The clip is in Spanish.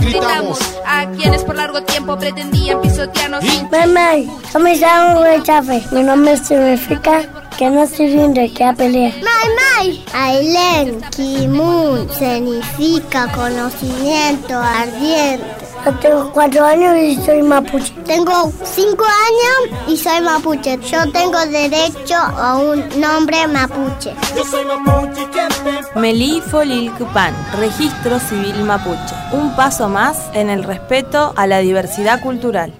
gritamos a quienes por largo tiempo pretendían pisotearnos. Mamá, ¿cómo me llamo Chafe? Mi nombre significa que no se rinde, que a pelear. Mai, Ailén, Kimun, significa conocimiento ardiente. Yo tengo cuatro años y soy mapuche. Tengo cinco años y soy mapuche. Yo tengo derecho a un nombre mapuche. Yo soy mapuche. Melí Folilcupan, Registro Civil Mapuche. Un paso más en el respeto a la diversidad cultural.